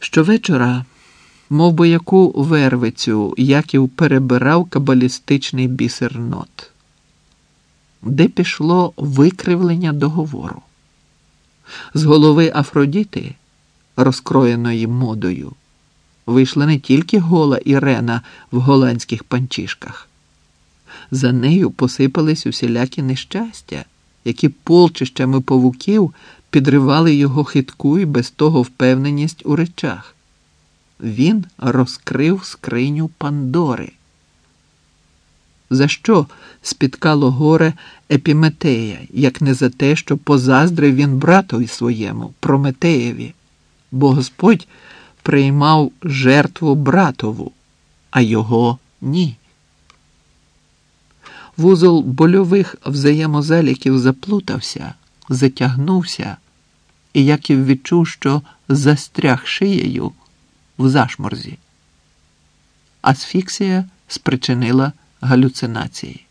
Щовечора, мов би яку вервицю, Яків перебирав кабалістичний бісер нот, де пішло викривлення договору. З голови Афродіти, розкроєної модою, вийшла не тільки гола Ірена в голландських панчішках. За нею посипались усілякі нещастя, які полчищами павуків підривали його хитку і без того впевненість у речах. Він розкрив скриню Пандори. За що спіткало горе Епіметея, як не за те, що позаздрив він братові своєму, Прометеєві, бо Господь приймав жертву братову, а його ні. Вузол больових взаємозаліків заплутався, затягнувся, і Яків відчув, що застряг шиєю в зашморзі. Асфіксія спричинила галюцинації.